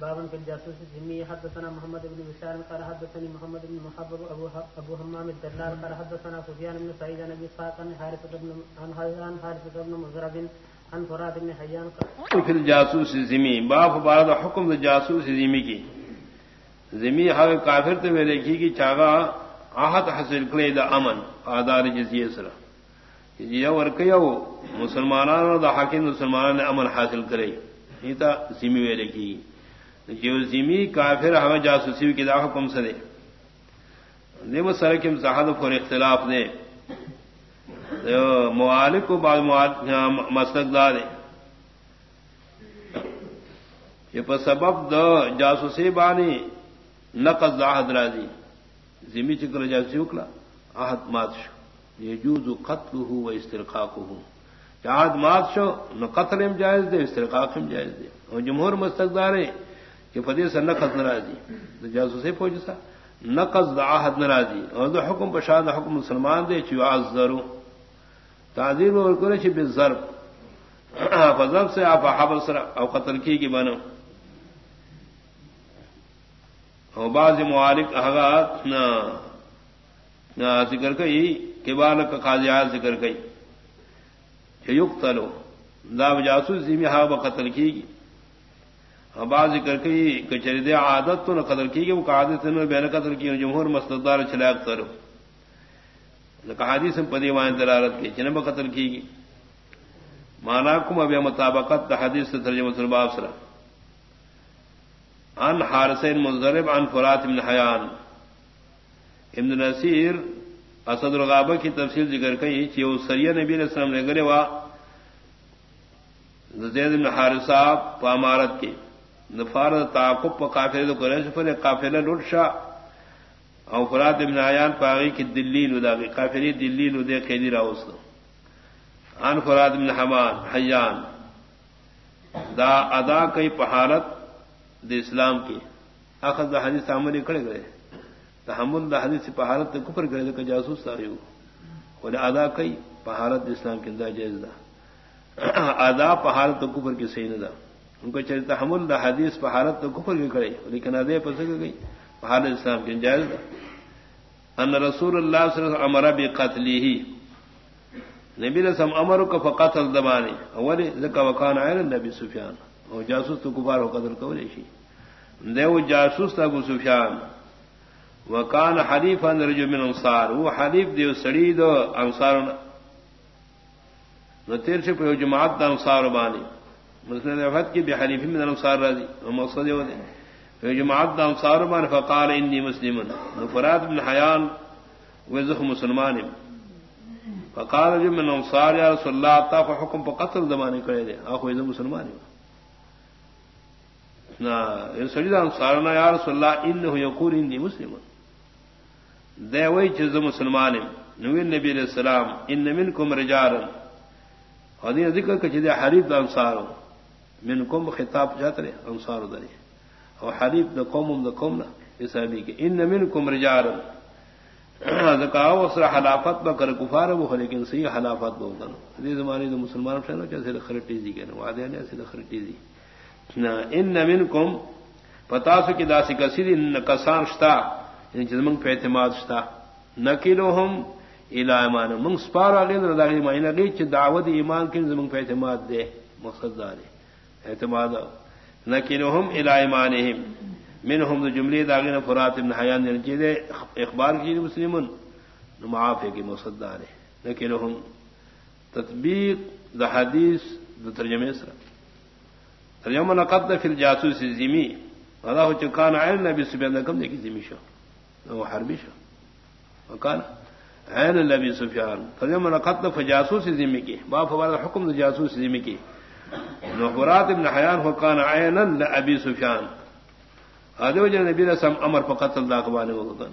باب في الجاسوس الذمي حدثنا محمد بن بشار، قال حدثني محمد بن محبب، ابو ابو همام الدلال، قال حدثنا سفيان بن سعيد عن ابي اسحاق عن حارثه بن، عن حارثه بن مزرب عن فراد بن حيان قال في الجاسوس الذمي باب بعد حكم الجاسوس الذمي کی۔ ذمي هغه کافر ته ویل کی کی چاغا احد حاصل کړی دا امن، آدار جزیه سره جی یہ ورکیو مسلمانانو دا حاکم مسلمانانو نے امن حاصل کرے۔ یہ تا ذمہ ویلے کی۔ جو کافر ہمیں جاسوسی کی دا حکم سے دے۔ دے وہ سر کے اختلاف دے۔ موالک کو بعض مسلک دا دے۔ یہ پر سبب دو جاسوسی بانی نقص داحد راضی زمی چکر جاسوسی اکلا آہد مات شو۔ یہ جوز قتل ہو و استرقاق ہو جہاد مات شو نہ قتل جائز دے، استرقاق جائز دے۔ اور جمہور مستقدار ہے کہ فدی سے نقص ناراضی۔ جاسوسی فوج سا۔ نقص آحد ناراضی۔ اور دو حکم پشاد حکم مسلمان دے چو آز ضرور تعزیر اور کرے چھ بے ضرب۔ فضب سے آپ حبل سر او قتل کی کی بنو۔ او بعض معالک احغات نہ ذکر کئی، کہ بال کا خاضیات ذکر کئی۔ کہ یق تلو دا جاسوس زیمی ہا قتل کی گی۔ بعض ذکر کی کچری دے عادت تو نہ قدر کی کہ وہ عادت نے بین قدر کی جمہور مسلدار چلا کرو حادی سے پدی وائن دلالت کی جنب قتل کی گی مانا کم اب مطابقت حدیث سے ترجمہ سلباب سر۔ ان حارسین مضرب ان فرات ابن حیان۔ ابن نصیر اسد الغابہ کی تفصیل ذکر کئی چی وہ سریہ نبی علیہ السلام نے گرے وا، زید ابن حارثہ پامارت کی۔ نفار تعاقب قافلے تو کرے سفر قافلہ لٹ شاہ او فرات ابن عیان پاغی کی دلی لدا قافلی دلی لدے قیدی راوس ان فرات ابن حمان حیان. دا ادا کئی پہارت د اسلام کی اخذ دا حدیث عملی کھڑے گئے تحمل دا حدیث پہارت کفر کرے کہ جاسوس تاریو اور ادا کئی پہارت اسلام کی انداز جائز دا ادا پہارت کفر کی صحیح نہ دا ان کو چلتا حمل دا حدیث پہارت تو کفر بھی کھڑے لیکن ادے پسک گئی۔ پہاڑ اسلام کی جائز ان رسول اللہ صلی اللہ علیہ وسلم امر بقتلی ہی نبی رسم امر کا فقتل دبانی اول ذکا وکان عین نبی سفیان۔ او جاسوس تو کفار ہو قدر کو شی۔ دیو جاسوس تا ابو سفیان۔ وکان حریف ان رجل من انصار۔ وہ حریف دیو سڑی دو انصار نو تیر سے پہ جماعت دا انصار بانی مسلم وفت کی بحلیفی من الانصار راضی ومقصد یہ دے۔ جماعت دا انصار مان فقال انی مسلم نفرات بن حیان وزخ مسلمان فقال رجل من انصار یا رسول اللہ، تا حکم پا قتل زمانے کرے دے، آخو ازا مسلمان نا سجد انصارنا یا رسول اللہ، انہو یقول انی مسلم دے وی چیز مسلمان نوی نبی علیہ السلام، ان منکم رجالا اور دین ذکر کہ دے حریف دا انصاروں من کم خطاب جات رہے انصار دری اور حریف دا قوم دا قوم نا اس ابھی کے، ان من کم رجار زکاو سر حلافت با کر کفار وہ لیکن صحیح حلافت بہت دن یہ زمانے دا مسلمان شنو چاہے خرٹی دی کہنا وعدے نے ایسے خرٹی دی نہ ان من کم پتا سو کی داسی کسی ان کسان شتا یعنی ان جزمنگ پہ اعتماد شتا۔ نکلوہم الى ایمان۔ من سپار اگے داغی مہینہ گئی چ دعوت ایمان کی زمنگ پہ اعتماد دے، مقصد دارے۔ اعتماد نکلهم الى ایمانهم منهم جملے داغین فرات ابن حیان نے چیزے اخبار کی مسلمون. معاف ہے کہ مصدار ہے. نکلهم تطبیق دا حدیث دا ترجمے سر ترجمہ نقد فی الجاسوس زمی اللہ چکان عین نبی سفیان کم دیکھی زمی شو. وہ حربی شو. وکان عین نبی سفیان ترجمہ نقد فجاسوس زمی کی. باپ ہمارا حکم دا جاسوس زمی کی. نحورات ابن حیان ہو حکان عینا لأبی سفیان آدھے وجہ نبی رسم امر پا قتل دا قبانے وقتن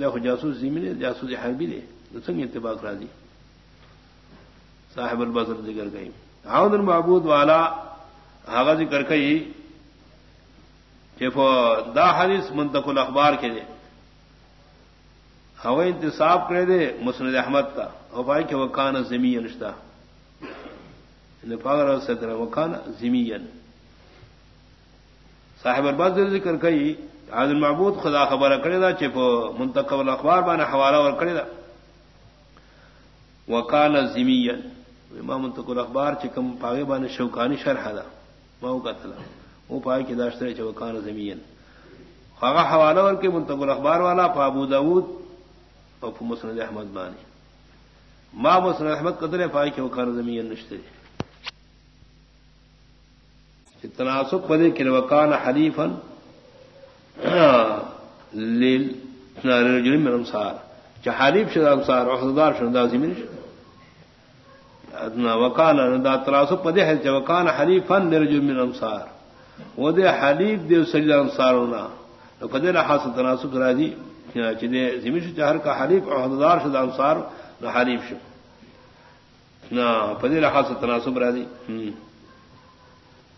دیکھو جاسوس زمین جاسوس حربی لے سنگ اتباق را دی صاحب البصر ذکر گئی. عود المعبود والا آغا ذکر کئی کہ دا حدیث منتق الاخبار کے دے. ہوا انتصاب کرے دے مسند احمد کا. اور بھائی کہ وہ کان زمین نشتہ وکان زمین۔ صاحب ارباز ذکر کئی عاد المعبود خدا خبر کرے دا چپ منتقب الاخبار بانا حوالہ اور کرے دا۔ وکان زمین۔ امام منتقب الاخبار چکم پاگے بانا شوکانی شرح دا۔ ماو قتل وہ پائے کی داشترے چ وکان زمین۔ خواہ حوالہ اور کے منتقب الاخبار والا پابو داود اور مسند احمد بانی ماں مسند احمد قدر پائے کہ وکان زمین نشتری تناسب پدے کہ وکان حلیفن من انصار. حلیف شد انصار وحدار شد زمین وکان دا تناسب پدے ہے وکان حلیفن لرجل من انصار. وہ دے حلیف دے سجد انصارنا پدے نہ لحاظ تناسب را دی چدے زمین چہر کا حلیف عہدار شد، انصار نہ حلیف شد. نہ پدے نہ لحاظ تناسب را دی